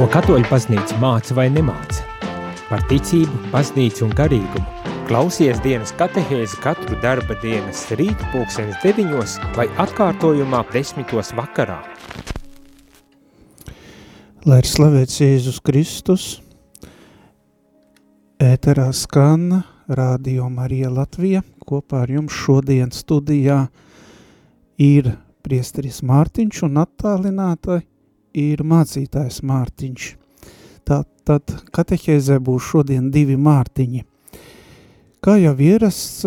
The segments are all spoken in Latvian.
Ko katoļu baznīca māca vai nemāca? Par ticību, baznīcu un garīgumu. Klausies dienas katehēzi katru darba dienas rīt pulksenes deviņos vai atkārtojumā desmitos vakarā. Lai ir slavēts Jēzus Kristus, ēterā skan Radio Marija Latvija. Kopā ar jums šodien studijā ir priesteris Mārtiņš un attālinātāji ir mācītājs Mārtiņš. Tātad katehēzē būs šodien divi Mārtiņi. Kā jau ierasts,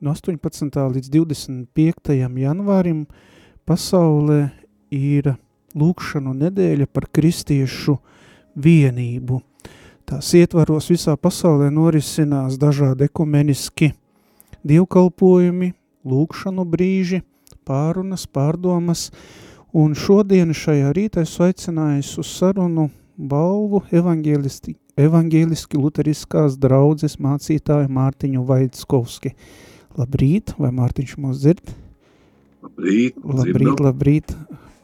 no 18. līdz 25. janvārim pasaulē ir lūkšanu nedēļa par kristiešu vienību. Tās ietvaros visā pasaulē norisinās dažādi ekumeniski dievkalpojumi, lūkšanu brīži, pārunas, pārdomas, un šodien šajā rītā esmu aicinājis uz sarunu balvu evangeliski luteriskās draudzes mācītāju Mārtiņu Vaidskovski. Labrīt, vai Mārtiņš mūs dzird? Labrīt, labrīt, labrīt,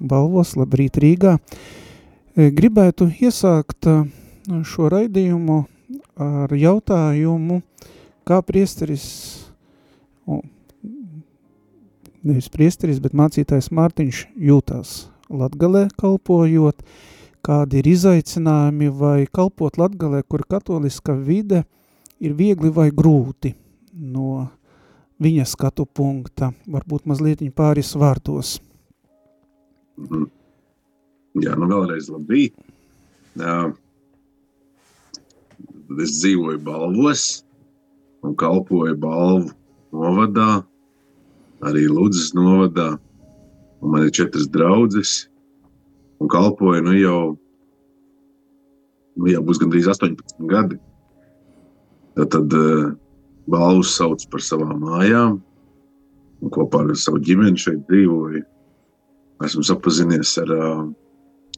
balvos, labrīt Rīgā. E, gribētu iesākt e, šo raidījumu ar jautājumu, kā priesteris nevis priesteris, bet mācītājs Mārtiņš jūtās Latgalē kalpojot, kādi ir izaicinājumi vai kalpot Latgalē, kur katoliska vide ir viegli vai grūti no viņa skatu punkta, varbūt mazliet pāris vārtos. Mm. Jā, nu vēlreiz labrīt. Jā. Es dzīvoju balvos un kalpoju balvu novadā, arī Ludzas novadā. Un man ir četras draudzes, un kalpoju nu jau, nu jau būs gandrīz 18 gadi. Tad, tad uh, balvus sauc par savām mājām, un kopā ar savu ģimeni šeit dzīvoju. Esmu sapazinies ar, uh,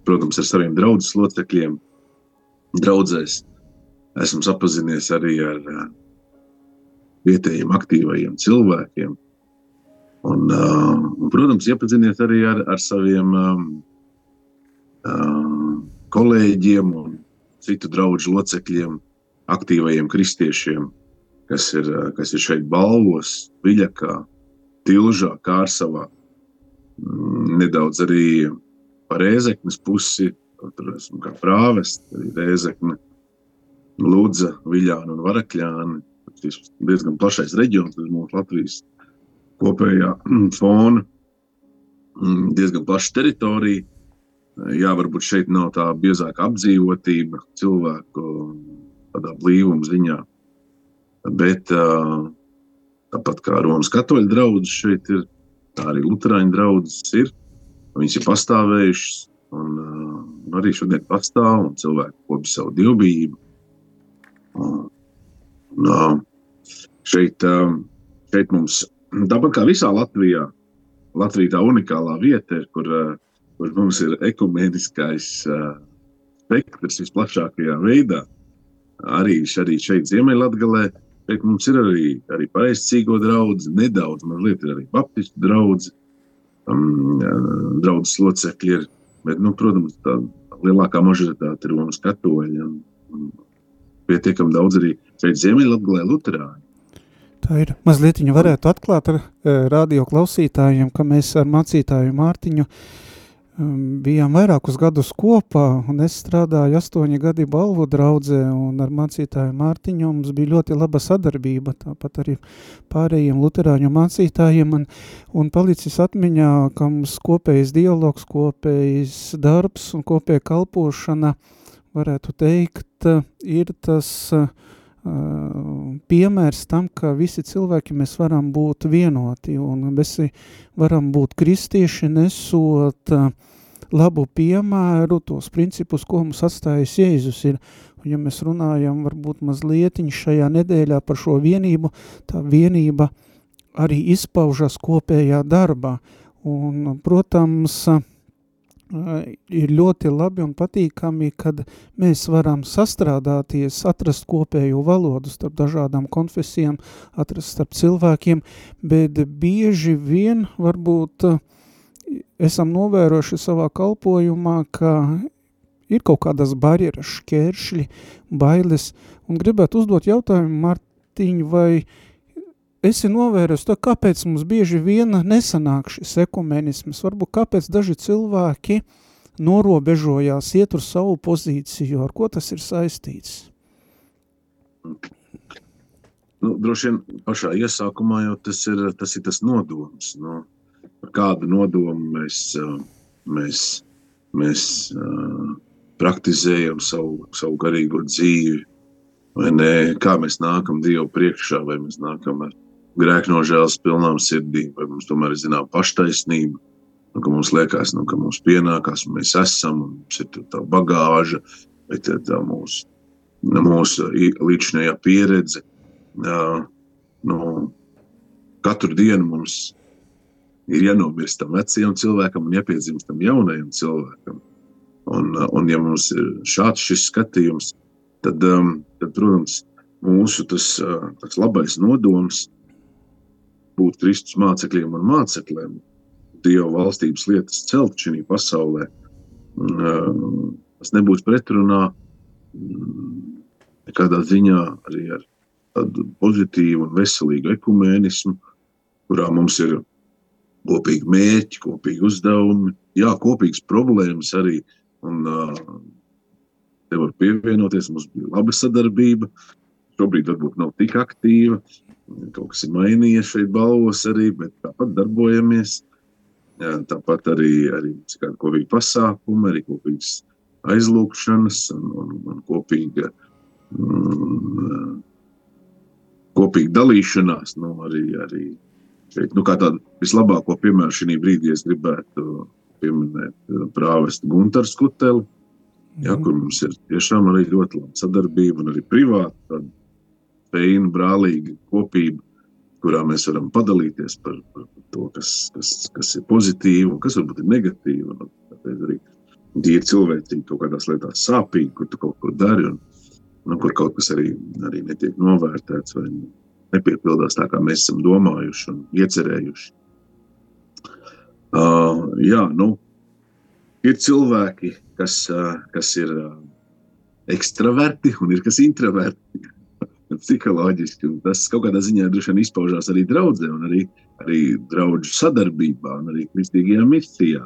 protams, ar saviem draugus locekļiem, draudzēs. Esmu sapazinies arī ar uh, vietējiem aktīvajiem cilvēkiem. Un, un, protams, iepaziniet arī ar, ar saviem um, uh, kolēģiem un citu draugu locekļiem, aktīvajiem kristiešiem, kas ir, uh, kas ir šeit balvos, viļakā, tilžā, kārsavā. Mm, nedaudz arī par ēzeknes pusi, tur esmu kā prāvests, arī ēzekne, Lūdza, Viļāna un Varakļāni. Tas diezgan plašais reģions, tas mūsu Latvijas kopējā mm, fona, mm, diezgan plaša teritorija. Jā, varbūt šeit nav tā biezāka apdzīvotība cilvēku tādā blīvuma ziņā. Bet tāpat kā Romas katoļu draugs šeit ir, tā arī Lutāņu draugs ir. Viņas ir pastāvējušas, un arī šodien pastāv, un cilvēki kopj savu dievbijību. Uh, uh, šeit, šeit mums Tāpat kā visā Latvijā, Latvija tā unikālā vieta ir, kur, eh, kur mums ir ekumeniskais uh, spektrs visplašākajā veidā. Arī, arī šeit, Ziemeļlatgalē, šeit mums ir arī, arī pareizcīgo draudz, nedaudz, mazliet ir arī baptistu draudz, um, draudzes locekļi ir, bet, nu, protams, tā lielākā mažoritāte ir Romas katoļi un, un pietiekam daudz arī šeit Ziemeļlatgalē luterāņi. Tā ir. Mazliet viņa varētu atklāt ar uh, radio klausītājiem, ka mēs ar mācītāju Mārtiņu um, bijām vairākus gadus kopā, un es strādāju astoņi gadi balvu draudzē, un ar mācītāju Mārtiņu mums bija ļoti laba sadarbība, tāpat arī pārējiem luterāņu mācītājiem, un, un palicis atmiņā, ka mums kopējs dialogs, kopējs darbs un kopēja kalpošana, varētu teikt, ir tas uh, piemērs tam, ka visi cilvēki mēs varam būt vienoti un visi varam būt kristieši nesot labu piemēru, tos principus, ko mums atstājis Jēzus ir. Un ja mēs runājam varbūt mazlietiņ šajā nedēļā par šo vienību, tā vienība arī izpaužas kopējā darbā. Un, protams, uh, ir ļoti labi un patīkami, kad mēs varam sastrādāties, atrast kopēju valodu starp dažādām konfesijām, atrast starp cilvēkiem, bet bieži vien varbūt esam novēroši savā kalpojumā, ka ir kaut kādas barjeras, šķēršļi, bailes, un gribētu uzdot jautājumu, Martiņ, vai esi novērus to, kāpēc mums bieži viena nesanāk šis ekumenisms, varbūt kāpēc daži cilvēki norobežojās, iet uz savu pozīciju, ar ko tas ir saistīts? Nu, droši vien pašā iesākumā jau tas ir tas, ir tas nodoms. Nu, ar kādu nodomu mēs, mēs, mēs praktizējam savu, savu garīgo dzīvi, vai ne? Kā mēs nākam Dievu priekšā, vai mēs nākam ar grēknožēlas pilnām sirdīm, vai mums tomēr ir zinām paštaisnība, nu, ka mums liekas, nu, ka mums pienākās, un mēs esam, un mums ir tā bagāža, vai tā, tā mūsu, mūsu līdzinējā pieredze. Uh, nu, katru dienu mums ir jānomirst tam vecajam cilvēkam un jāpiedzimst tam jaunajam cilvēkam. Un, un ja mums ir šāds šis skatījums, tad, um, tad protams, mūsu tas, tas labais nodoms būt Kristus mācekļiem un mācekļiem, Dieva valstības lietas celt šī pasaulē, tas nebūs pretrunā nekādā ziņā arī ar tādu pozitīvu un veselīgu ekumēnismu, kurā mums ir kopīgi mērķi, kopīgi uzdevumi, jā, kopīgas problēmas arī uh, Un, uh, te var pievienoties. Mums bija laba sadarbība. Šobrīd varbūt nav tik aktīva. Kaut kas ir mainījies šeit balvos arī, bet tāpat darbojamies. Jā, tāpat arī, arī kāda kopīga pasākuma, arī kopīgas aizlūkšanas un, un, un kopīga, mm, kopīga dalīšanās. Nu, arī, arī šeit, nu, kā tādu vislabāko piemēru šī brīdī es gribētu pieminēt eh, prāvestu Gunteru Skuteli, ja, mhm. kur mums ir tiešām arī ļoti laba sadarbība un arī privāta, spējīga, brālīga kopība, kurā mēs varam padalīties par, par to, kas, kas, kas ir pozitīvi un kas varbūt ir negatīvi. Un, arī ir cilvēcīgi kaut kādās lietās sāpīgi, kur tu kaut ko dari un nu, kur kaut kas arī, arī netiek novērtēts vai nepiepildās tā, kā mēs esam domājuši un iecerējuši. Uh, jā, nu, ir cilvēki, kas, uh, kas ir uh, ekstraverti un ir kas introverti. Psiholoģiski tas kaut kādā ziņā droši vien izpaužās arī draudzē, un arī, arī draugu sadarbībā, un arī kristīgajā misijā.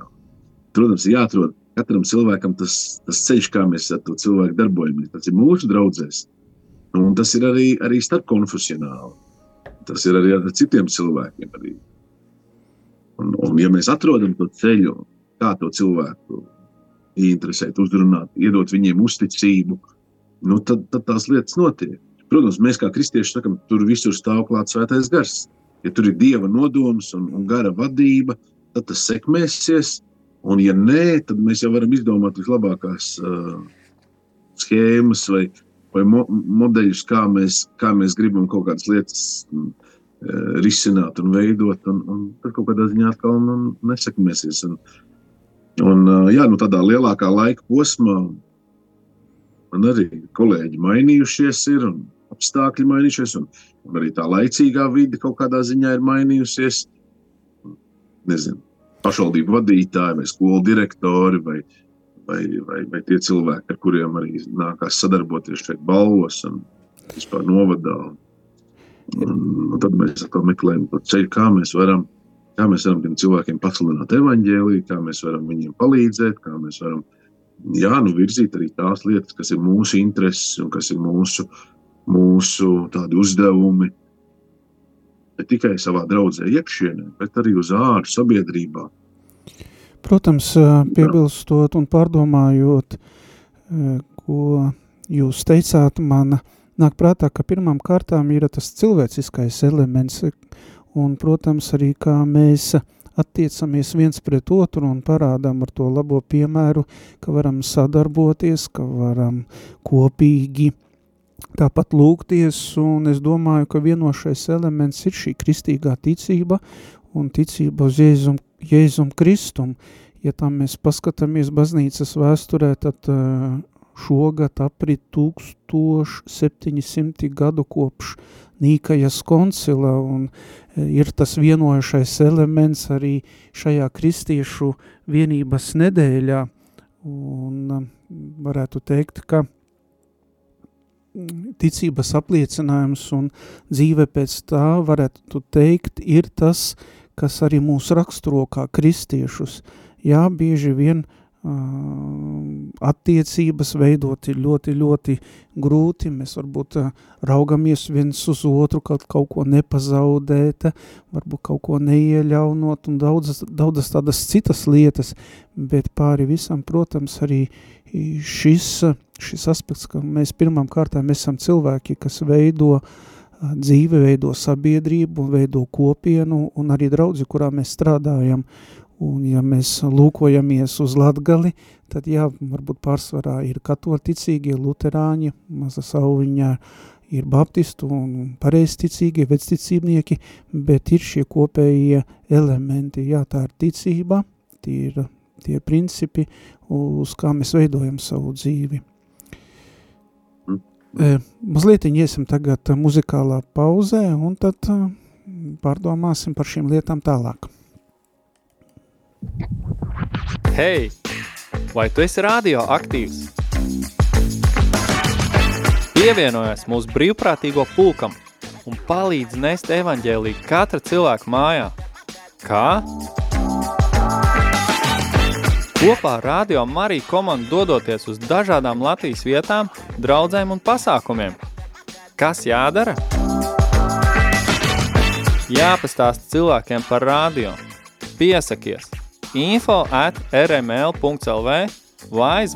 Protams, jāatrod katram cilvēkam tas, tas ceļš, kā mēs ar to cilvēku darbojamies. Tas ir mūsu draugs, un tas ir arī, arī starpkonfesionāli. Tas ir arī ar citiem cilvēkiem. Arī. Un, un ja mēs atrodam to ceļu, kā to cilvēku interesēt, uzrunāt, iedot viņiem uzticību, nu, tad, tad tās lietas notiek. Protams, mēs kā kristieši sakam, tur visur stāv klāts svētais gars. Ja tur ir dieva nodoms un, un gara vadība, tad tas sekmēsies. Un, ja nē, tad mēs jau varam izdomāt vislabākās uh, schēmas vai, vai mo modeļus, kā mēs, kā mēs gribam kaut kādas lietas Eh, risināt un veidot, un, un tad kaut kādā ziņā atkal nu, nesakmēsies. Un, un, eh, jā, nu tādā lielākā laika posmā man arī kolēģi mainījušies ir, un apstākļi mainījušies, un, un arī tā laicīgā vide kaut kādā ziņā ir mainījusies. Nezinu, pašvaldību vadītāji vai skolu direktori vai, vai, vai, vai tie cilvēki, ar kuriem arī nākās sadarboties šeit balvos un vispār novadā. Un, Un tad mēs meklējam to ceļu, kā mēs varam, kā mēs varam tiem cilvēkiem pasludināt evaņģēlīju, kā mēs varam viņiem palīdzēt, kā mēs varam jā, nu, virzīt arī tās lietas, kas ir mūsu intereses un kas ir mūsu, mūsu uzdevumi. Ne tikai savā draudzē, iekšienē, bet arī uz ārā sabiedrībā. Protams, piebilstot un pārdomājot, ko jūs teicāt, mana nāk prātā, ka pirmām kārtām ir tas cilvēciskais elements, un, protams, arī kā mēs attiecamies viens pret otru un parādām ar to labo piemēru, ka varam sadarboties, ka varam kopīgi tāpat lūgties, un es domāju, ka vienošais elements ir šī kristīgā ticība un ticība uz Jēzum, Jēzum Kristum. Ja tam mēs paskatāmies baznīcas vēsturē, tad šogad aprit 1700 gadu kopš Nīkajas koncila un ir tas vienojušais elements arī šajā kristiešu vienības nedēļā. Un varētu teikt, ka ticības apliecinājums un dzīve pēc tā, varētu teikt, ir tas, kas arī mūs raksturo kā kristiešus. Jā, bieži vien uh, attiecības veidot ir ļoti, ļoti grūti, mēs varbūt raugamies viens uz otru, kaut, kaut ko nepazaudēt, varbūt kaut ko neieļaunot un daudzas, daudzas tādas citas lietas, bet pāri visam, protams, arī šis, šis aspekts, ka mēs pirmām kārtām esam cilvēki, kas veido dzīve, veido sabiedrību, veido kopienu un arī draudzi, kurā mēs strādājam, Un ja mēs lūkojamies uz Latgali, tad jā, varbūt pārsvarā ir katolicīgie, luterāņi, maza sauviņā ir baptistu un pareizticīgie, vecticībnieki, bet ir šie kopējie elementi, jā, tā ir ticība, tie ir tie principi, uz kā mēs veidojam savu dzīvi. E, mazliet iesim tagad muzikālā pauzē un tad pārdomāsim par šīm lietām tālāk. Hei, vai tu esi radio aktīvs? Pievienojies mūsu brīvprātīgo pulkam un palīdz nest evaņģēliju katra cilvēka mājā. Kā? Kopā ar Radio Mariju komandu dodoties uz dažādām Latvijas vietām, draudzēm un pasākumiem. Kas jādara? Jāpastāsta cilvēkiem par radio. Piesakies! Info at rml.lv vai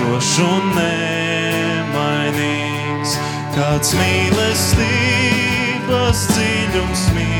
zvanot 67 96 91 28. Tagad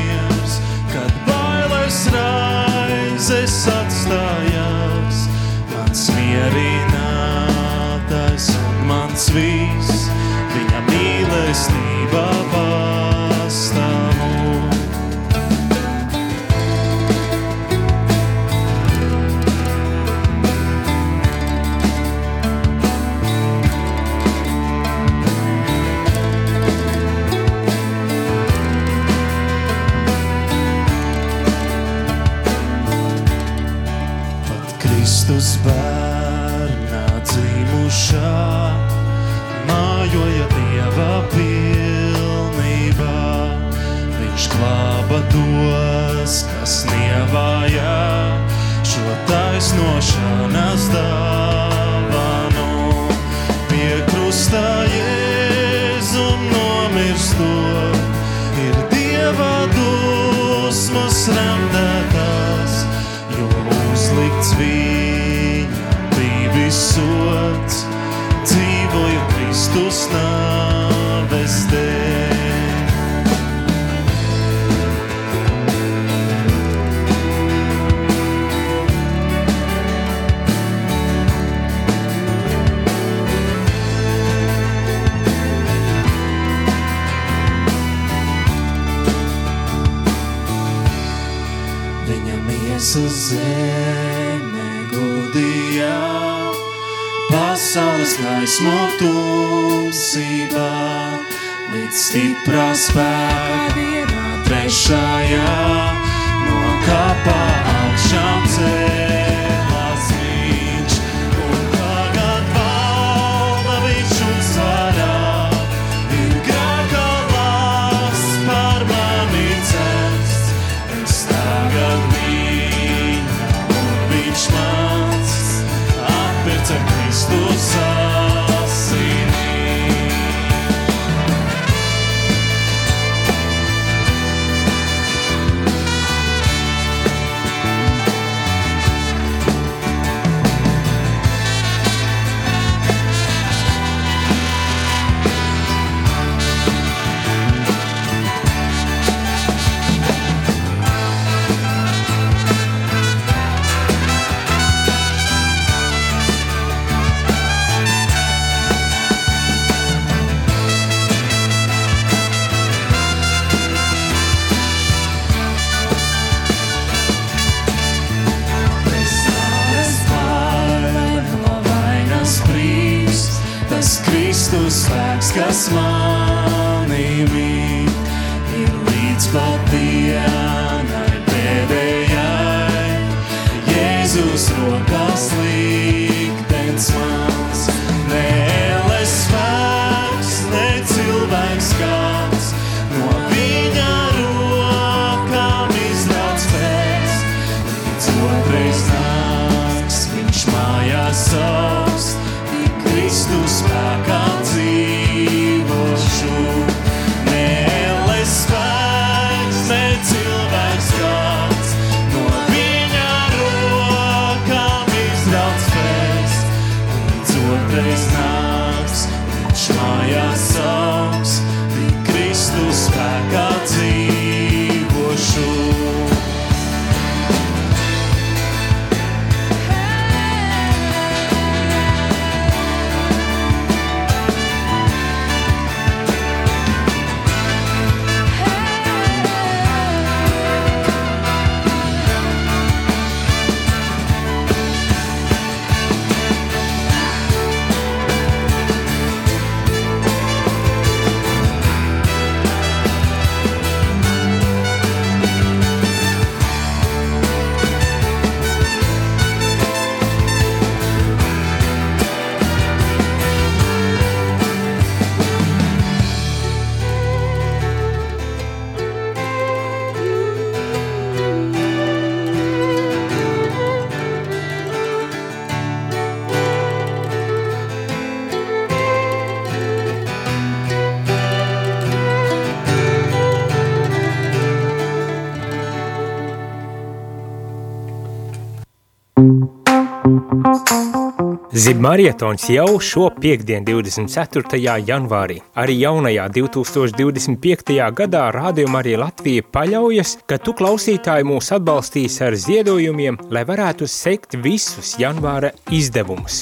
Zibmarietons jau šo piekdien 24. janvārī. Arī jaunajā 2025. gadā Rādījuma arī Latvija paļaujas, ka tu klausītāji mūs atbalstīs ar ziedojumiem, lai varētu sekt visus janvāra izdevumus.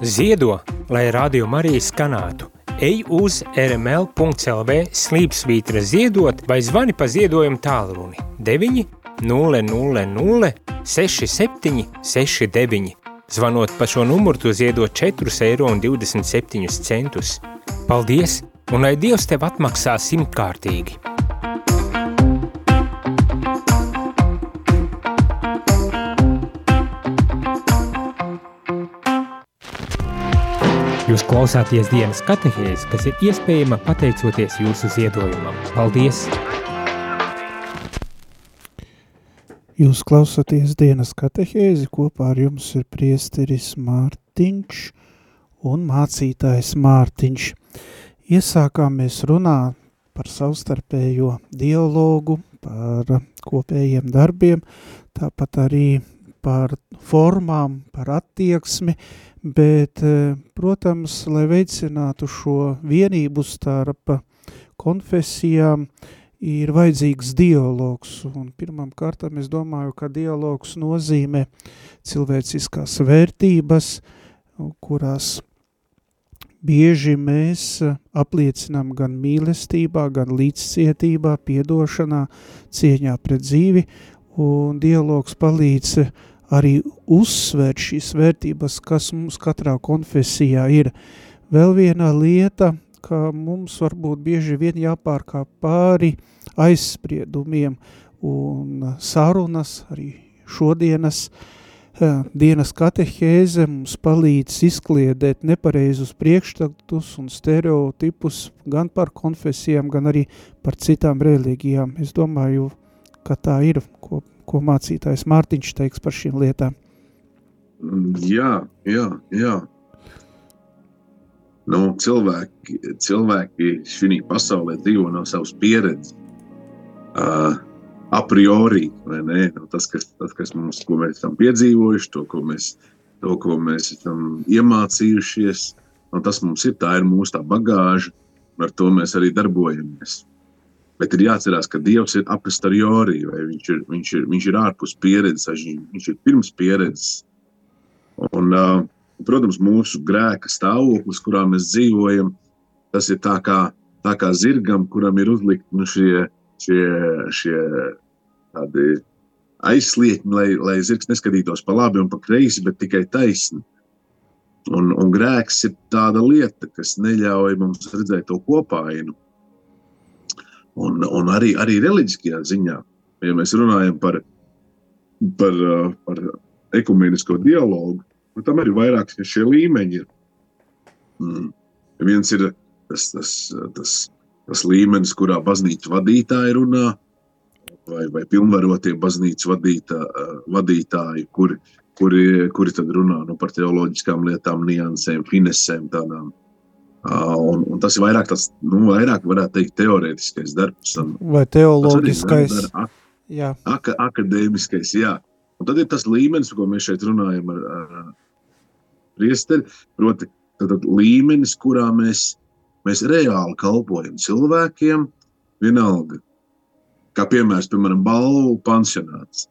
Ziedo, lai Rādījuma arī skanētu. Ej uz rml.lv slīpsvītra ziedot vai zvani pa ziedojumu tālruni 9 000 67 69. Zvanot pa šo numuru, tu ziedot 4,27 eiro. Paldies, un lai Dievs tev atmaksā simtkārtīgi! Jūs klausāties dienas katehēzi, kas ir iespējama pateicoties jūsu ziedojumam. Paldies! Jūs klausāties dienas katehēzi, kopā ar jums ir priesteris Mārtiņš un mācītājs Mārtiņš. Iesākām mēs runāt par savstarpējo dialogu, par kopējiem darbiem, tāpat arī par formām, par attieksmi, bet, protams, lai veicinātu šo vienību starp konfesijām, ir vajadzīgs dialogs, un pirmam kārtam es domāju, ka dialogs nozīmē cilvēciskās vērtības, kurās bieži mēs apliecinām gan mīlestībā, gan līdzcietībā, piedošanā, cieņā pret dzīvi, un dialogs palīdz arī uzsvērt šīs vērtības, kas mums katrā konfesijā ir. Vēl viena lieta, ka mums varbūt bieži vien jāpārkāp pāri aizspriedumiem un sarunas, arī šodienas dienas katehēze mums palīdz izkliedēt nepareizus priekšstatus un stereotipus gan par konfesijām, gan arī par citām reliģijām. Es domāju, ka tā ir, ko, ko mācītājs Mārtiņš teiks par šīm lietām. Jā, jā, jā. Nu, cilvēki, cilvēki šī pasaulē dzīvo no savas pieredzes. Uh, a priori, nu, tas, kas, tas, kas mums, ko mēs esam piedzīvojuši, to, ko mēs, to, ko mēs esam iemācījušies, nu, tas mums ir, tā ir mūsu tā bagāža, un ar to mēs arī darbojamies. Bet ir jāatcerās, ka Dievs ir a posteriori, vai viņš ir, viņš ir, viņš ir ārpus pieredzes, viņš ir pirms pieredzes. Un, uh, protams, mūsu grēka stāvoklis, kurā mēs dzīvojam, tas ir tā kā, tā kā zirgam, kuram ir uzlikti nu, šie, šie, šie aizsliekņi, lai, lai zirgs neskatītos pa labi un pa kreisi, bet tikai taisni. Un, un grēks ir tāda lieta, kas neļauj mums redzēt to kopainu. Un, un arī, arī reliģiskajā ziņā, ja mēs runājam par, par, par ekumenisko dialogu, nu, tam ir vairāk šie līmeņi. Mm. Viens ir tas, tas, tas, tas līmenis, kurā baznīcas vadītāji runā, vai, vai pilnvarotie baznīcas vadītā, uh, vadītāji, kuri, kuri, kuri tad runā nu, par teoloģiskām lietām, niansēm, finesēm, tādām Uh, un, un tas ir vairāk tas, nu, vairāk varētu teikt, teorētiskais darbs. Un, Vai teoloģiskais. Ak, akadēmiskais, jā. Un tad ir tas līmenis, ko mēs šeit runājam ar, ar priesteri, proti, tad, tad līmenis, kurā mēs, mēs reāli kalpojam cilvēkiem, vienalga, kā piemērs, piemēram, balvu pansionāts,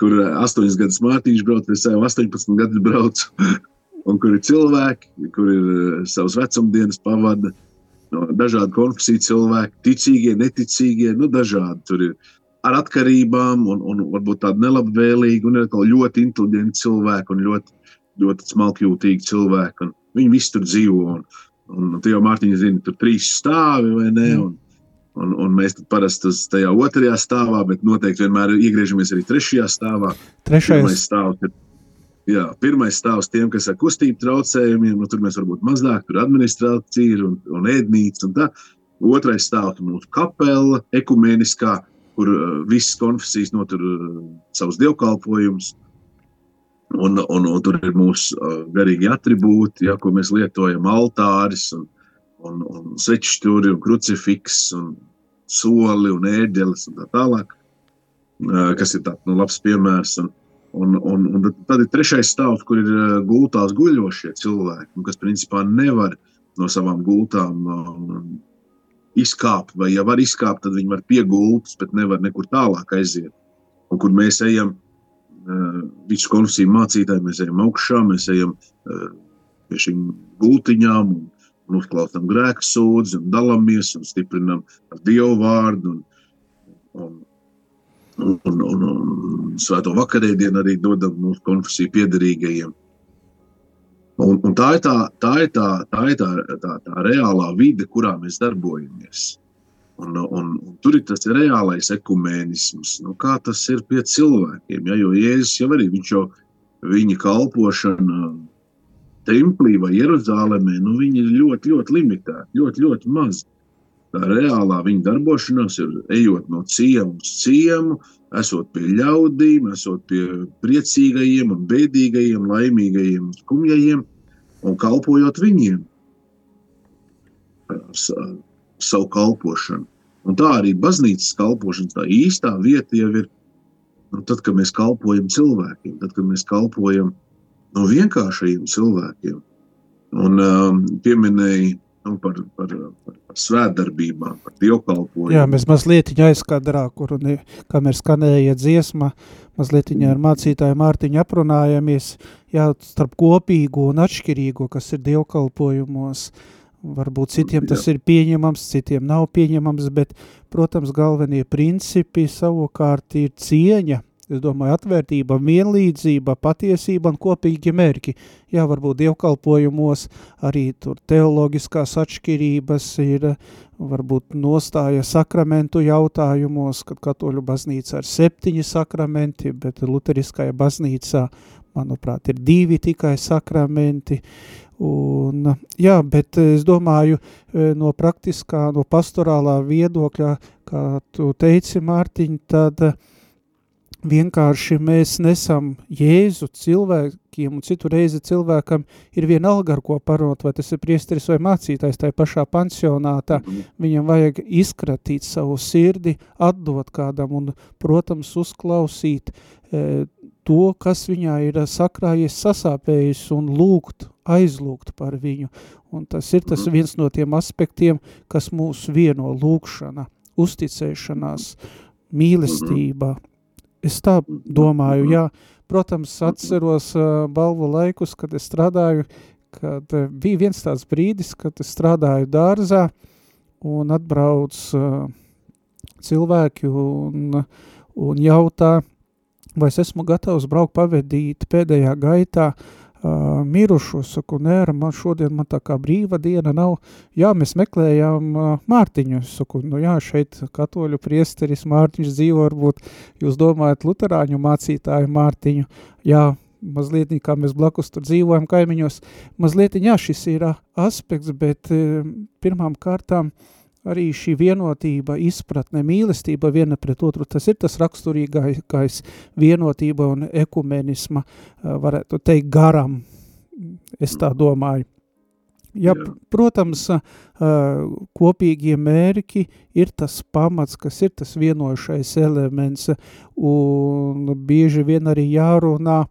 kur 8 gadus Mārtiņš brauc, es jau 18 gadus braucu un kur ir cilvēki, kur ir uh, savas vecumdienas pavada, no dažādu konfesiju cilvēki, ticīgie, neticīgie, nu dažādi. Tur ir ar atkarībām, un, un varbūt tādi nelabvēlīgi, un ir ļoti inteliģenti cilvēki un ļoti, ļoti smalkjūtīgi cilvēki. Viņi visi tur dzīvo. Un, un, un tu jau, Mārtiņa, zini, tur trīs stāvi vai ne? Un, Un, un mēs parasti uz tajā otrajā stāvā, bet noteikti vienmēr iegriežamies arī trešajā stāvā. Trešais stāvs ir Jā, pirmais stāvs tiem, kas ar kustību traucējumiem, nu, tur mēs varbūt mazāk, tur administrācija ir un, un ēdnīca. Un tā. Otrais stāvs ir mūsu kapela, ekumeniskā, kur uh, visas konfesijas notur uh, savus dievkalpojumus. Un, un, un tur ir mūsu uh, garīgi attribūti, ja, ko mēs lietojam, altāris, un, un, un svečstūri, un krucifiks, un soli un ēdeles un tā tālāk, kas ir tāds nu, labs piemērs. Un, Un, un, un tad ir trešais stāvs, kur ir gultās guļošie cilvēki, kas principā nevar no savām gultām izkāpt, vai ja var izkāpt, tad viņi var piegultas, bet nevar nekur tālāk aiziet. Un kur mēs ejam, uh, visu konfesiju mācītāji, mēs ejam augšā, mēs ejam uh, pie šīm gultiņām un, un uzklausām grēku sūdzi un dalāmies un stiprinam ar Dievu vārdu. Un, un, un, un, un, un svēto vakarēdienu arī dodam mūsu konfesiju piedarīgajiem. Un, un tā ir tā, tā, ir tā, tā, ir tā, tā, tā reālā vide, kurā mēs darbojamies. Un, un, un tur ir tas reālais ekumēnisms, nu, kā tas ir pie cilvēkiem. Ja, jo Jēzus jau arī viņš jau viņa kalpošana templī vai Jeruzalemē, nu, viņi ir ļoti, ļoti limitēti, ļoti, ļoti mazi reālā viņa darbošanās ir ejot no ciemu uz ciemu, esot pie ļaudīm, esot pie priecīgajiem, un bēdīgajiem, laimīgajiem, skumjajiem un kalpojot viņiem savu kalpošanu. Un tā arī baznīcas kalpošana, tā īstā vieta jau ir nu, tad, kad mēs kalpojam cilvēkiem, tad, kad mēs kalpojam no vienkāršajiem cilvēkiem. Un um, pieminēja nu, par, par, par, par svētdarbībām, par dievkalpojumu. Jā, mēs mazliet aizkadrā, kur, un, kamēr skanēja dziesma, mazliet ar mācītāju Mārtiņu aprunājamies, jā, starp kopīgo un atšķirīgo, kas ir dievkalpojumos, varbūt citiem tas ir pieņemams, citiem nav pieņemams, bet, protams, galvenie principi savukārt ir cieņa, Es domāju, atvērtība, vienlīdzība, patiesība un kopīgi mērķi. Jā, varbūt dievkalpojumos arī tur teoloģiskās atšķirības ir, varbūt nostāja sakramentu jautājumos, kad katoļu baznīca ir septiņi sakramenti, bet luteriskajā baznīcā, manuprāt, ir divi tikai sakramenti. Un, jā, bet es domāju, no praktiskā, no pastorālā viedokļa, kā tu teici, Mārtiņ, tad uh, vienkārši mēs nesam Jēzu cilvēkiem, un citu reizi cilvēkam ir vienalga, ar ko parot, vai tas ir priesteris vai mācītājs tajā pašā pansionātā, viņam vajag izkratīt savu sirdi, atdot kādam un, protams, uzklausīt e, to, kas viņā ir sakrājies, sasāpējis un lūgt, aizlūgt par viņu. Un tas ir tas viens no tiem aspektiem, kas mūs vieno lūgšana, uzticēšanās, mīlestība, Es tā domāju, jā. Protams, atceros uh, balvu laikus, kad es strādāju, kad uh, bija viens tāds brīdis, kad es strādāju dārzā un atbrauc uh, cilvēki un, un jautā, vai es esmu gatavs braukt pavedīt pēdējā gaitā? uh, mirušo, saku, nē, man šodien man tā kā brīva diena nav, jā, mēs meklējām uh, Mārtiņu, saku, nu jā, šeit katoļu priesteris Mārtiņš dzīvo, varbūt jūs domājat luterāņu mācītāju Mārtiņu, jā, mazliet, kā mēs blakus tur dzīvojam kaimiņos, mazliet, jā, šis ir aspekts, bet pirmām kārtām arī šī vienotība, izpratne, mīlestība viena pret otru, tas ir tas raksturīgais vienotība un ekumenisma, varētu teikt, garam, es tā domāju. Ja, protams, kopīgie mērķi ir tas pamats, kas ir tas vienošais elements, un bieži vien arī jārunā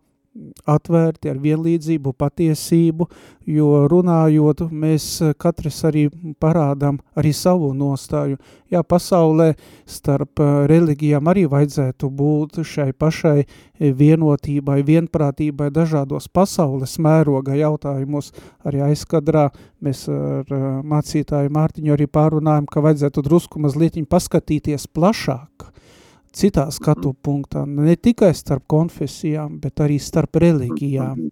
atvērti ar vienlīdzību, patiesību, jo runājot, mēs katrs arī parādām arī savu nostāju. Jā, pasaulē starp eh, reliģijām arī vajadzētu būt šai pašai vienotībai, vienprātībai dažādos pasaules mēroga jautājumos. Arī aizkadrā mēs ar eh, mācītāju Mārtiņu arī pārunājam, ka vajadzētu drusku mazlietiņ paskatīties plašāk – citā skatu punktā, ne tikai starp konfesijām, bet arī starp reliģijām.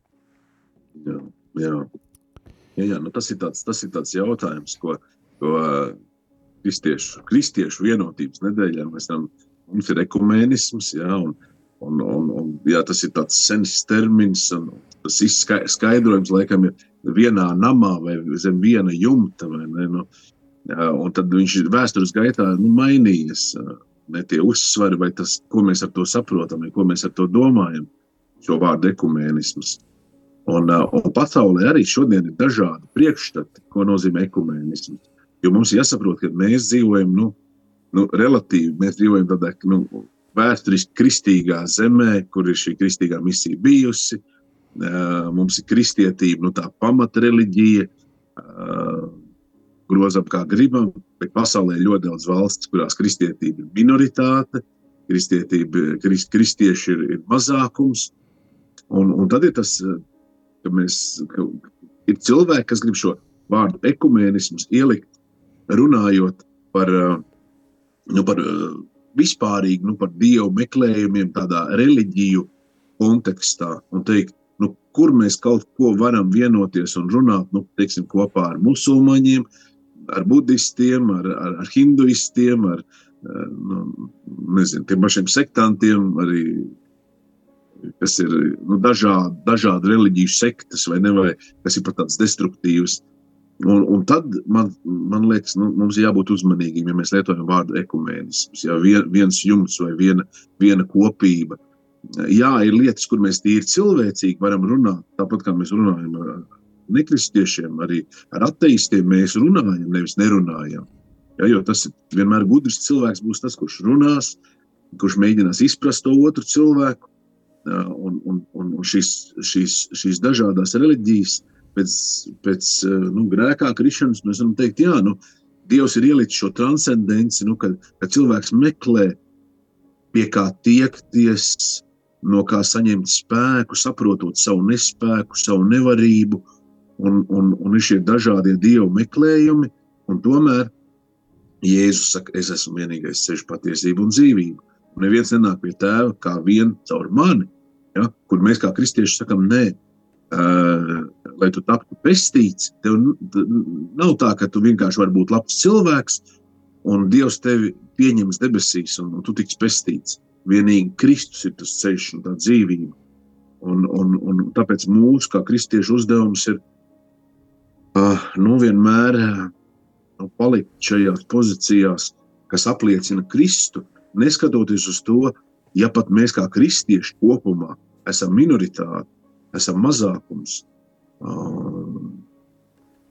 Jā, jā. jā, jā nu tas, ir tāds, tas ir tāds jautājums, ko, ko kristiešu, kristiešu vienotības nedēļā mēs tam, mums ir ekumēnisms, jā, un, un, un, un jā, tas ir tāds sens termins, un tas izskaidrojums, laikam, ir vienā namā vai zem viena jumta, vai ne, nu, jā, un tad viņš ir vēstures gaitā nu, mainījies, ne tie uzsvari, vai tas, ko mēs ar to saprotam, vai ko mēs ar to domājam, šo vārdu ekumēnisms. Un, uh, un pasaulē arī šodien ir dažādi priekšstati, ko nozīmē ekumēnisms. Jo mums jāsaprot, ka mēs dzīvojam, nu, nu relatīvi, mēs dzīvojam tādā nu, vēsturiski kristīgā zemē, kur ir šī kristīgā misija bijusi. Uh, mums ir kristietība, nu, tā pamatreliģija, uh, grozam kā gribam, bet pasaulē ir ļoti daudz valsts, kurās kristietība ir minoritāte, kristietība, krist, kristieši ir, ir mazākums. Un, un tad ir tas, ka mēs, ka ir cilvēki, kas grib šo vārdu ekumēnismus ielikt, runājot par, nu, par vispārīgi nu, par dievu meklējumiem, tādā reliģiju kontekstā un teikt, nu, kur mēs kaut ko varam vienoties un runāt nu, teiksim, kopā ar musulmaņiem, ar budistiem, ar, ar, ar hinduistiem, ar nu, nezinu, tiem pašiem sektantiem, arī, kas ir nu, dažādi, dažādi reliģiju sektas, vai ne, vai kas ir pat tāds destruktīvs. Un, un tad man, man liekas, nu, mums ir jābūt uzmanīgiem, ja mēs lietojam vārdu ekumēnisms, ja vien, viens jumts vai viena, viena kopība. Jā, ir lietas, kur mēs tīri cilvēcīgi varam runāt, tāpat kā mēs runājam ar, nekristiešiem, arī ar ateistiem mēs runājam, nevis nerunājam. Ja, jo tas vienmēr gudrs cilvēks, būs tas, kurš runās, kurš mēģinās izprast to otru cilvēku. Un, un, un šīs, šīs, šīs dažādas reliģijas, pēc, pēc nu, grēkā krišanas, mēs varam teikt, jā, nu, Dievs ir ielicis šo transcendenci, nu, kad, kad cilvēks meklē, pie kā tiekties, no kā saņemt spēku, saprotot savu nespēku, savu nevarību, un, un, un ir šie dažādie dievu meklējumi, tomēr Jēzus saka, es esmu vienīgais ceļš, patiesība un dzīvība. Un neviens nenāk pie tēva kā vien caur mani, ja, kur mēs kā kristieši sakam, nē, uh, lai tu taptu pestīts, tev nav tā, ka tu vienkārši vari būt labs cilvēks, un Dievs tevi pieņems debesīs, un, un tu tiks pestīts. Vienīgi Kristus ir tas ceļš un tā dzīvība. Un, un, un tāpēc mūsu kā kristiešu uzdevums ir nu, vienmēr nu, palikt šajās pozīcijās, kas apliecina Kristu, neskatoties uz to, ja pat mēs kā kristieši kopumā esam minoritāte, esam mazākums.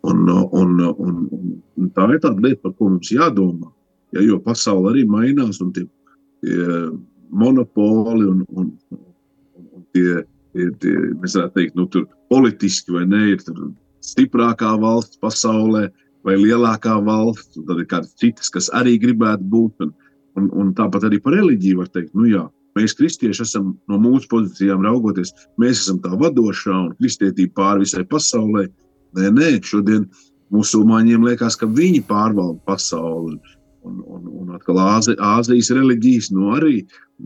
Un, un, un, un tā ir tāda lieta, par ko mums jādomā. Ja, jo pasaule arī mainās, un tie, tie monopoli un, un, un tie, tie, tie, mēs varētu teikt, nu, tur politiski vai ne, ir stiprākā valsts pasaulē vai lielākā valsts, un tad ir kādas citas, kas arī gribētu būt. Un, un, un tāpat arī par reliģiju var teikt, nu jā, mēs kristieši esam no mūsu pozīcijām raugoties, mēs esam tā vadošā un kristietība pāri visai pasaulē. Nē, nē, šodien musulmaņiem liekas, ka viņi pārvalda pasauli. Un, un, un atkal Āzi, Āzijas reliģijas, nu arī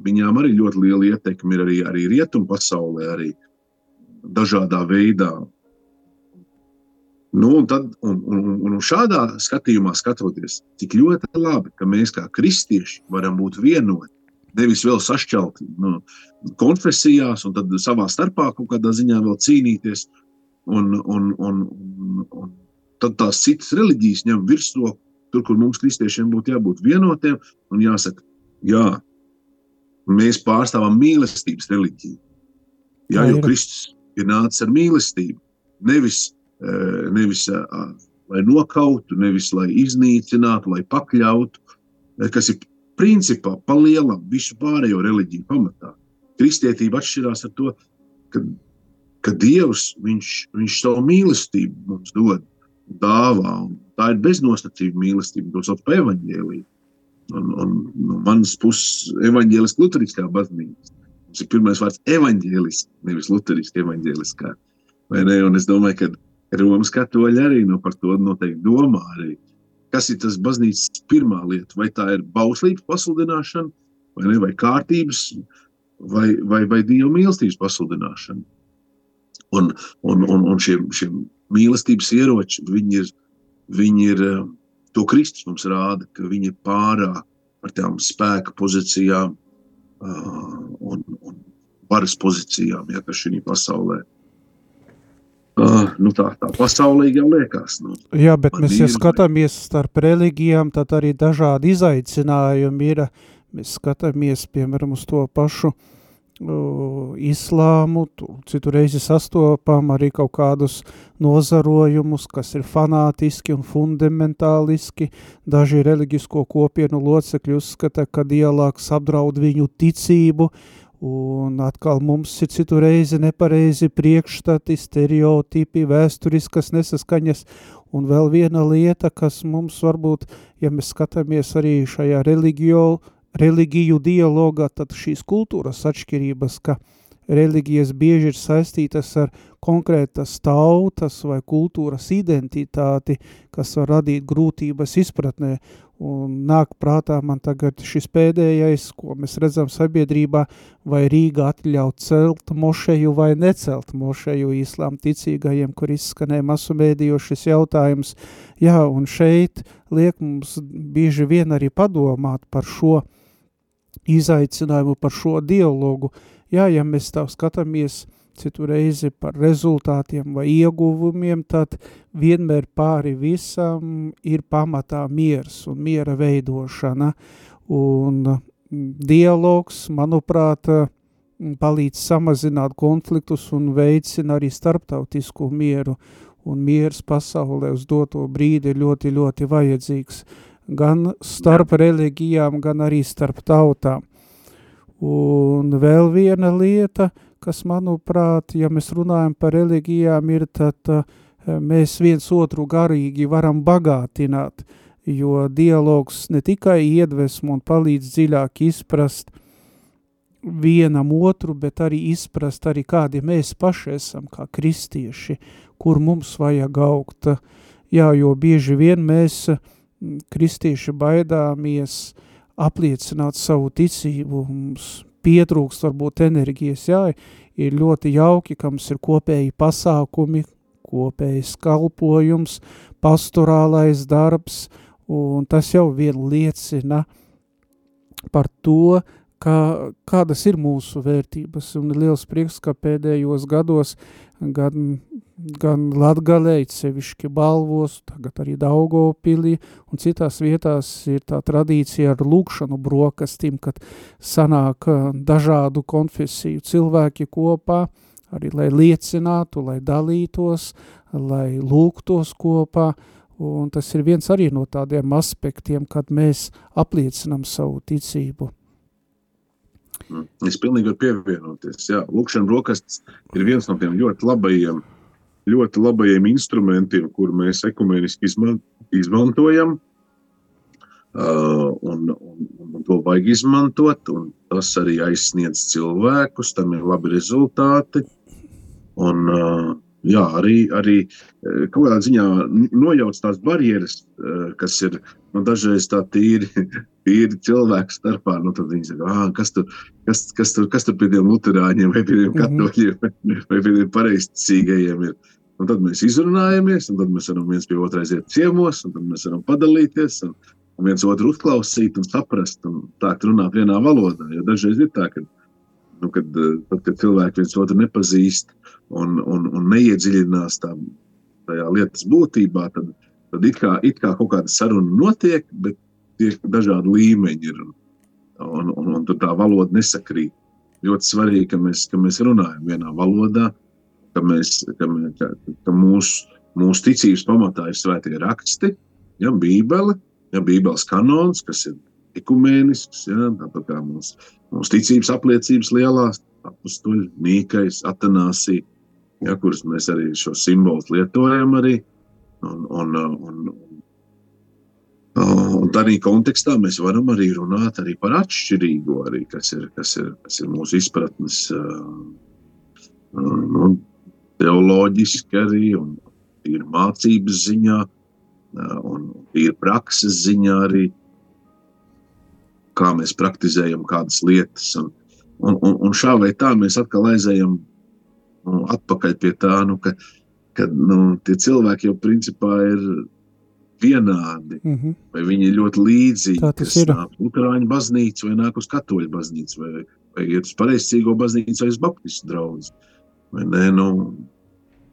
viņām arī ļoti liela ietekme ir arī, arī rietumu pasaulē. Arī dažādā veidā. Nu, un, tad, un, un, un šādā skatījumā skatoties, cik ļoti labi, ka mēs kā kristieši varam būt vienoti. Nevis vēl sašķelti nu, konfesijās, un tad savā starpā kaut kādā ziņā vēl cīnīties. Un, un, un, un, un tad tās citas reliģijas ņem virsroku, tur, kur mums kristiešiem būtu jābūt vienotiem. Un jāsaka, jā, mēs pārstāvam mīlestības reliģiju. Jā, jo Kristus ir nācis ar mīlestību. Nevis, nevis lai nokautu, nevis lai iznīcinātu, lai pakļautu, eh, kas ir principā pa lielam visu pārējo reliģiju pamatā. Kristietība atšķirās ar to, ka, ka Dievs viņš, viņš savu mīlestību mums dod dāvā. Tā ir beznosacījuma mīlestība, ko sauc par evaņģēlīju. Un, un no manas puses, evaņģēliskā luteriskā baznīca Mums ir pirmais vārds evaņģēliski, nevis luteriski evaņģēliskā. Un es domāju, ka Romas katoļi arī nu, par to noteikti domā. Arī. Kas ir tas baznīcas pirmā lieta? Vai tā ir bauslības pasludināšana, vai, ne, vai kārtības, vai, vai, vai dieva mīlestības pasludināšana? Un, un, un, un šie, šie mīlestības ieroči, viņi ir, viņi ir, eh, to Kristus mums rāda, ka viņi ir pārāk par tām spēka pozīcijām, un, un varas pozīcijām, ja kas šī pasaulē. Uh, nu tā, tā pasaulīgi jau liekas. Nu, Jā, bet mēs, ja skatāmies starp reliģijām, tad arī dažādi izaicinājumi ir. Mēs skatāmies, piemēram, uz to pašu uh, islāmu, citu reizi sastopam arī kaut kādus nozarojumus, kas ir fanātiski un fundamentāliski. Daži reliģisko kopienu locekļi uzskata, ka dialogs apdraud viņu ticību, un atkal mums ir citu reizi nepareizi priekšstati, stereotipi, vēsturiskas nesaskaņas, un vēl viena lieta, kas mums varbūt, ja mēs skatāmies arī šajā reliģijā, reliģiju dialogā, tad šīs kultūras atšķirības, ka reliģijas bieži ir saistītas ar konkrētas tautas vai kultūras identitāti, kas var radīt grūtības izpratnē. Un nāk prātā man tagad šis pēdējais, ko mēs redzam sabiedrībā, vai Rīga atļaut celt mošeju vai necelt mošeju islām ticīgajiem, kur izskanēja masu mēdījo šis jautājums. Jā, un šeit liek mums bieži vien arī padomāt par šo izaicinājumu par šo dialogu. Jā, ja mēs tā skatāmies citu reizi par rezultātiem vai ieguvumiem, tad vienmēr pāri visam ir pamatā miers un miera veidošana. Un mm, dialogs, manuprāt, mm, palīdz samazināt konfliktus un veicina arī starptautisku mieru. Un miers pasaulē uz doto brīdi ļoti, ļoti vajadzīgs gan starp reliģijām, gan arī starp tautām. Un vēl viena lieta, kas, manuprāt, ja mēs runājam par reliģijām, ir tad uh, mēs viens otru garīgi varam bagātināt, jo dialogs ne tikai iedvesmu un palīdz dziļāk izprast vienam otru, bet arī izprast arī kādi mēs paši esam, kā kristieši, kur mums vajag augt. Jā, jo bieži vien mēs kristieši baidāmies apliecināt savu ticību, mums pietrūkst varbūt enerģijas, jā, ir ļoti jauki, ka mums ir kopēji pasākumi, kopējs kalpojums, pastorālais darbs, un tas jau vien liecina par to, kā, kādas ir mūsu vērtības, un liels prieks, ka pēdējos gados gan gan Latgalē, sevišķi Balvos, tagad arī Daugavpilī un citās vietās ir tā tradīcija ar lūkšanu brokastīm, kad sanāk dažādu konfesiju cilvēki kopā, arī lai liecinātu, lai dalītos, lai lūgtos kopā, un tas ir viens arī no tādiem aspektiem, kad mēs apliecinam savu ticību. Es pilnīgi varu pievienoties. Jā, lūkšana brokastis ir viens no tiem ļoti labajiem uh, ļoti labajiem instrumentiem, kur mēs ekumeniski izman, izmantojam. Uh, un, un, un to vajag izmantot, un tas arī aizsniedz cilvēkus, tam ir labi rezultāti. Un, uh, jā, arī, arī eh, kaut kādā ziņā nojauc tās barjeras, eh, kas ir nu, dažreiz tā tīri, tīri cilvēku starpā. Nu, tad viņi saka, ah, kas, tur, kas, kas, tur, kas tur pie tiem luterāņiem, vai pie tiem Mhm. katoļiem, vai, vai pie tiem pareizticīgajiem ir. Un tad mēs izrunājamies, un tad mēs varam viens pie otra aiziet ciemos, un tad mēs varam padalīties, un, un viens otru uzklausīt un saprast, un tā runāt vienā valodā. Jo dažreiz ir tā, ka, nu, kad, eh, tad, kad cilvēki viens otru nepazīst un, un, un neiedziļinās tā, tajā lietas būtībā, tad, tad it, kā, it kā kaut kāda saruna notiek, bet tie dažādi līmeņi ir. Un, un, un tur tā valoda nesakrīt. Ļoti svarīgi, ka mēs, ka mēs runājam vienā valodā, ka, mēs, ka, ka, ka mūsu, mūsu ticības pamatā ir svētie raksti, ja, Bībele, ja, Bībeles kanons, kas ir ekumēnisks, ja, tāpat kā mūsu, mūsu ticības apliecības lielās, apstuļi, Nīkais, Atanāsija, ja, kuras mēs arī šo simbolu lietojam arī. Un, un, un, un, tādā kontekstā mēs varam arī runāt arī par atšķirīgo, arī, kas, ir, kas, ir, kas ir mūsu izpratnes uh, uh, nu, teoloģiski arī mācības ziņā uh, un ir prakses ziņā arī, kā mēs praktizējam kādas lietas. Un, un, un, un šā vai tā mēs atkal aizējam nu, atpakaļ pie tā, nu, ka, ka nu, tie cilvēki jau principā ir vienādi, Mhm. vai viņi ir ļoti līdzīgi. Tā tas ir. Nāk Lutāņu baznīcu, vai nāk uz Katoļu baznīcu, vai, vai iet uz Pareizcīgo baznīcu, vai uz Baptistu draugu. Vai nē, nu,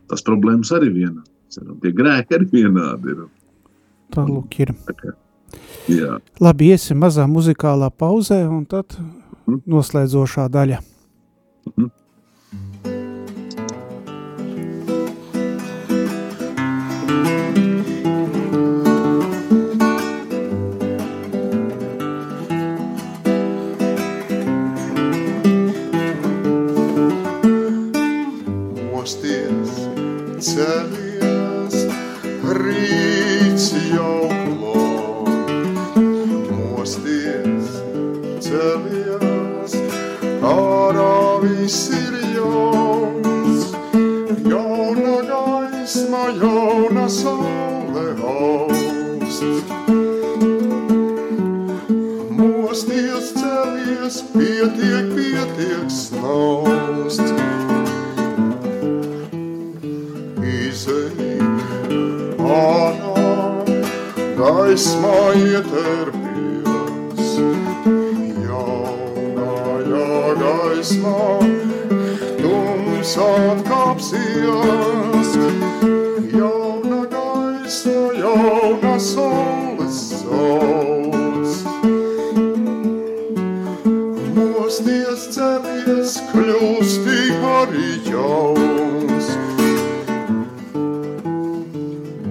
tas problēmas arī vienādas. Tie grēki arī vienādi ir. Tā lūk ir. Tā kā, Jā, Labi, iesim mazā muzikālā pauzē un tad Mhm. noslēdzošā daļa. mosties, gaismā ieterpies. Jaunajā gaismā tumsā atkāpsies. Jauna gaisma, jauna saules saules. Mosties celies, kļūsti arī jauns.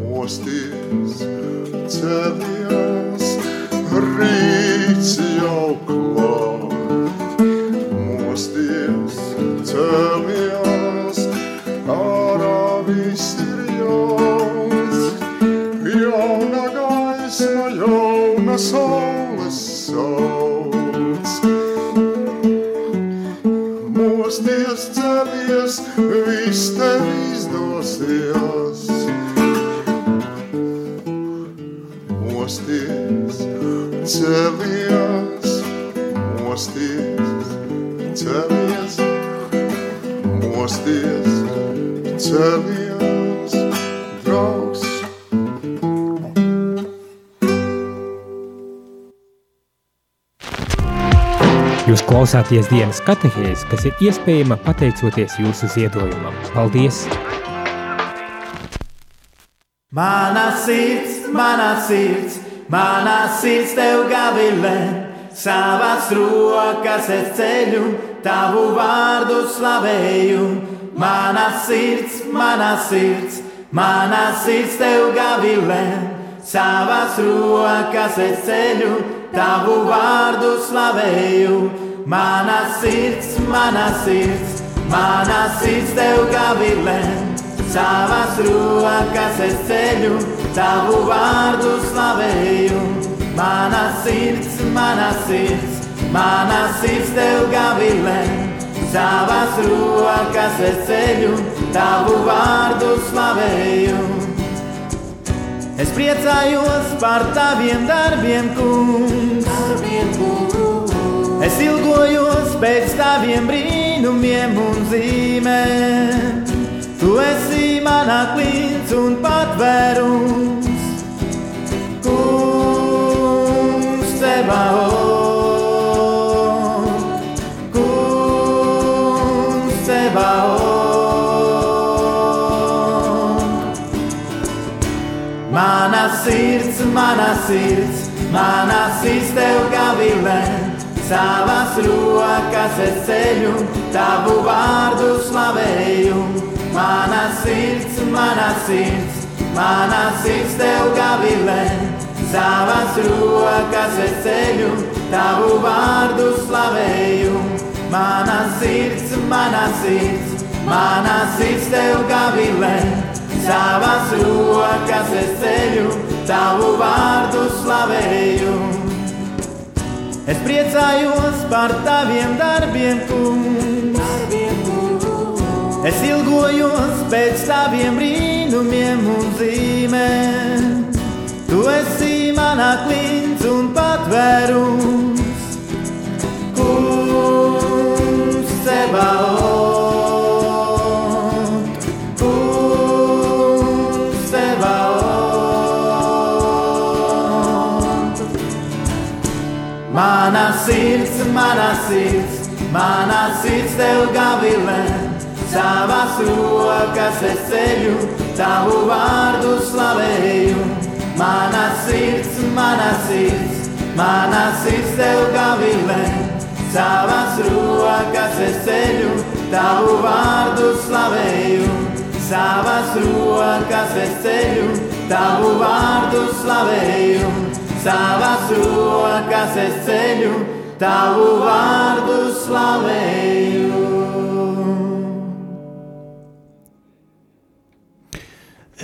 Mosties celies, rīts jau klāt. Celies, draugs. Jūs klausāties dienas katehēzi, kas ir iespējama pateicoties jūsu ziedojumam. Paldies! Mana sirds, mana sirds, mana sirds tev gavilē, savas rokas es ceļu, tavu vārdu slavēju. Mana sirds, mana sirds, mana sirds tev gavilē, savas rokas es ceļu, tavu vārdu slavēju. Mana sirds, mana sirds, mana sirds tev gavilē. Savas rokas es ceļu, tavu vārdu slavēju. Mana sirds, mana sirds, mana sirds tev gavilē. Savas rokas es ceļu, tavu vārdu slavēju. Es priecājos par taviem darbiem, kungs. Darbiem, kungs. Es ilgojos pēc taviem brīnumiem un zīmēm. Tu esi manā klīns un patvērums. Kungs, Sebaot. sirds, mana sirds, mana sirds tev gavilē. Savas rokas es ceļu, tavu vārdu slavēju. Mana sirds, mana sirds, mana sirds tev gavilē. Savas rokas es ceļu, tavu vārdu slavēju. Mana sirds, mana sirds, mana sirds tev gavilē. Savas rokas es ceļu, tavu vārdu slavēju. Es priecājos par taviem darbiem, kungs. Es ilgojos pēc taviem brīnumiem un zīmēm. Tu esi manā klints un patvērums. Mana sirds, mana sirds, mana sirds tev gavilē, savas rokas es ceļu, tavu vārdu slavēju. Mana sirds, mana sirds, mana sirds tev gavilē, savas rokas es ceļu, tavu vārdu slavēju. Savas rokas es ceļu, tavu vārdu slavēju savas rokas es ceļu, tavu vārdu slavēju.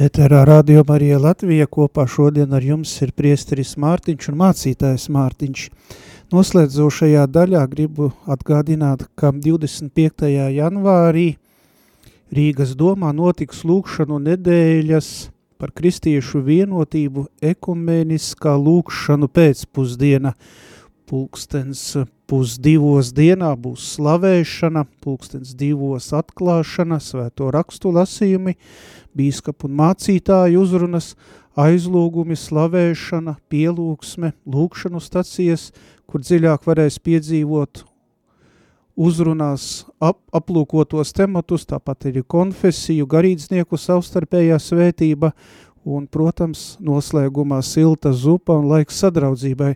Eterā Radio Marija Latvija kopā šodien ar jums ir priesteris Mārtiņš un mācītājs Mārtiņš. Noslēdzošajā daļā gribu atgādināt, ka 25. janvārī Rīgas domā notiks lūkšanu nedēļas par kristiešu vienotību ekumeniskā lūkšanu pēcpusdiena. Pulkstens pusdivos dienā būs slavēšana, pulkstens divos atklāšana, svēto rakstu lasījumi, bīskapu un mācītāju uzrunas, aizlūgumi, slavēšana, pielūgsme, lūkšanu stacijas, kur dziļāk varēs piedzīvot uzrunās ap, aplūkotos tematus, tāpat ir konfesiju, garīdznieku savstarpējā svētība un, protams, noslēgumā silta zupa un laiks sadraudzībai.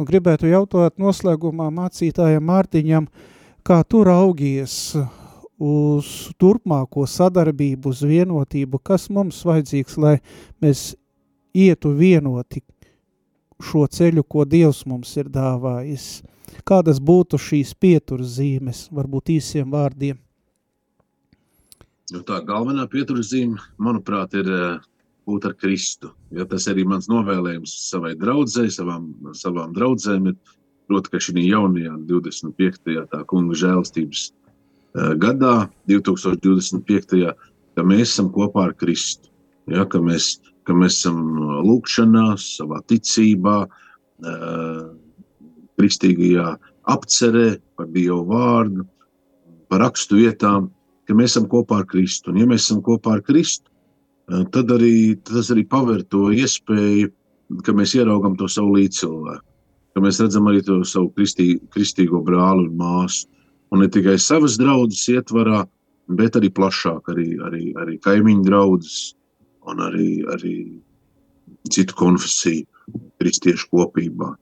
Un gribētu jautāt noslēgumā mācītājam Mārtiņam, kā tu raugies uz turpmāko sadarbību, uz vienotību, kas mums vajadzīgs, lai mēs ietu vienoti šo ceļu, ko Dievs mums ir dāvājis. Kādas būtu šīs pieturas zīmes, varbūt īsiem vārdiem? Nu, tā galvenā pieturas zīme, manuprāt, ir eh, būt ar Kristu. Ja tas arī mans novēlējums savai draudzē, savām, savām draudzēm ir, proti, ka šī jaunajā 25. tā kunga žēlstības uh, gadā, 2025. ka mēs esam kopā ar Kristu. Ja, ka, mēs, ka mēs esam lūkšanās, savā ticībā, uh, kristīgajā apcerē, par Dievu vārdu, par rakstu vietām, ka mēs esam kopā ar Kristu. Un, ja mēs esam kopā ar Kristu, eh, tad arī, tas arī paver to iespēju, ka mēs ieraugam to savu līdzcilvēku, ka mēs redzam arī to savu kristī, kristīgo brāli un māsu. Un ne tikai savas draudzes ietvarā, bet arī plašāk, arī, arī, arī kaimiņu draudzes un arī, arī citu konfesiju kristiešu kopībā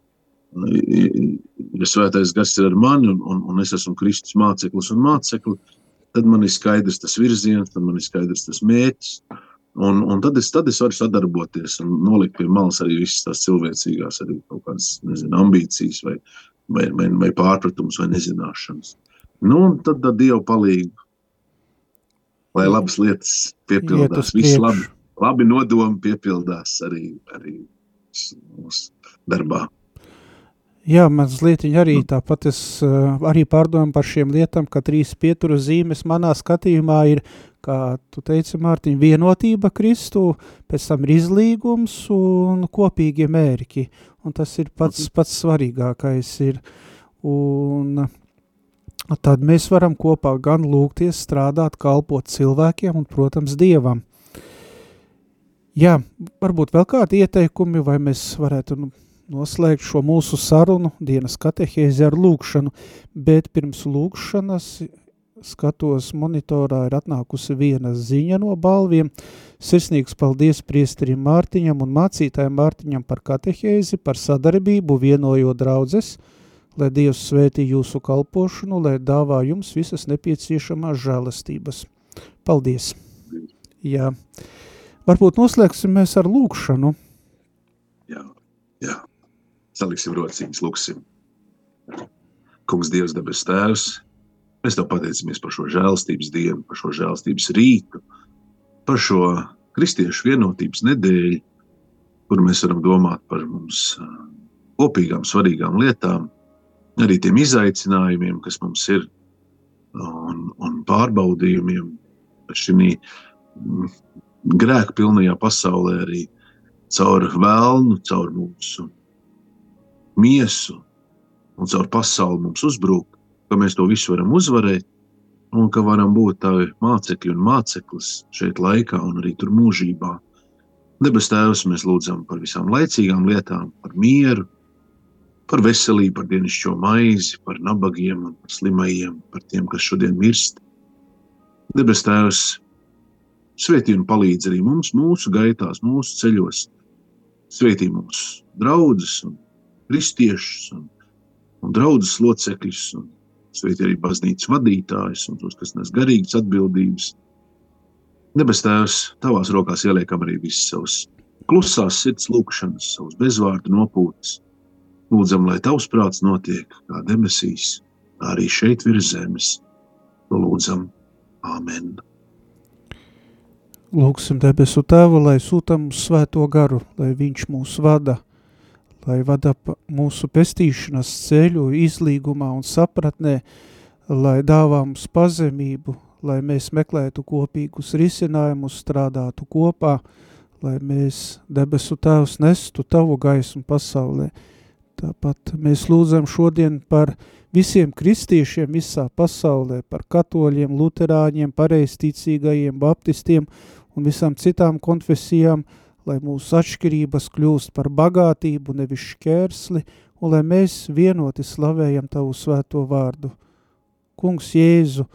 ja svētais gars ir ar mani un, un, un es esmu Kristus māceklis un mācekli, tad man ir skaidrs tas virziens, tad man ir skaidrs tas mērķis. Un, un tad, es, tad es varu sadarboties un nolikt pie malas arī visas tās cilvēcīgās, arī kaut kādas nezinu, ambīcijas, vai, vai, vai, vai pārpratums, vai nezināšanas. Nu, un tad ar Dievu palīdzību, lai labas lietas piepildās, viss labi, labi nodomi piepildās arī, arī mūsu darbā. Jā, mazliet arī tāpat es uh, arī pārdomāju par šiem lietām, ka trīs pietura zīmes manā skatījumā ir, kā tu teici, Mārtiņ, vienotība Kristu, pēc tam ir izlīgums un kopīgi mērķi. Un tas ir pats, pats svarīgākais ir. Un tad mēs varam kopā gan lūgties, strādāt, kalpot cilvēkiem un, protams, Dievam. Jā, varbūt vēl kādi ieteikumi, vai mēs varētu nu, noslēgt šo mūsu sarunu dienas katehēzi ar lūkšanu, bet pirms lūkšanas skatos monitorā ir atnākusi viena ziņa no balviem. Sirsnīgs paldies priesterim Mārtiņam un mācītājiem Mārtiņam par katehēzi, par sadarbību, vienojot draudzes, lai Dievs svētī jūsu kalpošanu, lai dāvā jums visas nepieciešamās žēlastības. Paldies! Jā. Varbūt noslēgsim mēs ar lūkšanu. Jā, jā saliksim rociņas, lūksim. Kungs, Dievs, debes Tēvs, mēs Tev pateicamies par šo žēlstības dienu, par šo žēlstības rītu, par šo kristiešu vienotības nedēļu, kur mēs varam domāt par mums kopīgām, svarīgām lietām, arī tiem izaicinājumiem, kas mums ir, un, un pārbaudījumiem šī grēka pilnajā pasaulē, arī caur vēlnu, caur mūsu miesu un caur pasauli mums uzbrūk, ka mēs to visu varam uzvarēt un ka varam būt tādi mācekļi un māceklis šeit laikā un arī tur mūžībā. Debes Tēvs, mēs lūdzam par visām laicīgām lietām, par mieru, par veselību, par dienascho maizi, par nabagiem un par slimajiem, par tiem, kas šodien mirst. Debes Tēvs, svētī un palīdz arī mums, mūsu gaitās, mūsu ceļos. Svētī mūsu draugus un kristiešus un, un draugus locekļus, un sveitī arī baznīcas vadītājus un tos, kas nes garīgas atbildības. Debes Tēvs, tavās rokās ieliekam arī visas savas klusās sirds lūkšanas, savus bezvārdu nopūtas. Lūdzam, lai tavs prāts notiek kā debesīs, tā arī šeit virs zemes. Lūdzam, Āmen. Lūksim debesu Tēvu, lai sūta mums svēto garu, lai viņš mūs vada lai vada mūsu pestīšanas ceļu izlīgumā un sapratnē, lai dāvā mums pazemību, lai mēs meklētu kopīgus risinājumus, strādātu kopā, lai mēs debesu tēvs nestu tavu gaismu pasaulē. Tāpat mēs lūdzam šodien par visiem kristiešiem visā pasaulē, par katoļiem, luterāņiem, pareistīcīgajiem, baptistiem un visām citām konfesijām, lai mūsu atšķirības kļūst par bagātību, nevis šķērsli, un lai mēs vienoti slavējam Tavu svēto vārdu. Kungs Jēzu,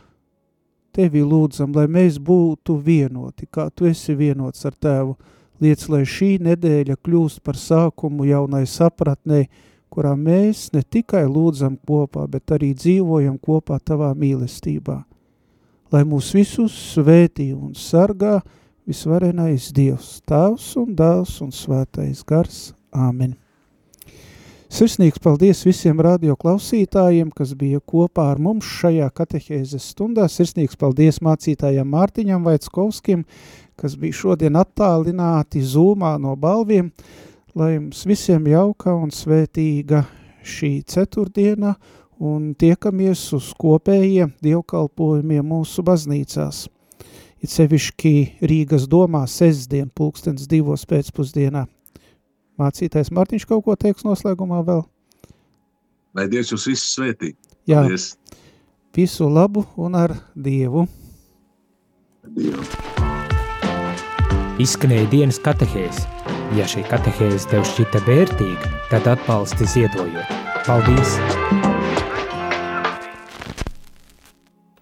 Tevi lūdzam, lai mēs būtu vienoti, kā Tu esi vienots ar Tēvu, liec, lai šī nedēļa kļūst par sākumu jaunai sapratnei, kurā mēs ne tikai lūdzam kopā, bet arī dzīvojam kopā Tavā mīlestībā. Lai mūs visus svētī un sargā, visvarenais Dievs, Tavs un Dāvs un Svētais Gars. Āmen. Sirsnīgs paldies visiem radio klausītājiem, kas bija kopā ar mums šajā katehēzes stundā. Sirsnīgs paldies mācītājiem Mārtiņam Vaickovskim, kas bija šodien attālināti zūmā no balviem, lai jums visiem jauka un svētīga šī ceturtdiena un tiekamies uz kopējiem dievkalpojumiem mūsu baznīcās it sevišķi Rīgas domā sestdien pulkstens divos pēcpusdienā. Mācītais Mārtiņš kaut ko teiks noslēgumā vēl? Lai Dievs jūs visus svētī. Jā, Paldies. visu labu un ar Dievu. Dievu. Izskanēja dienas katehēs. Ja šī katehēze tev šķita vērtīga, tad atbalsti ziedojot. Paldies!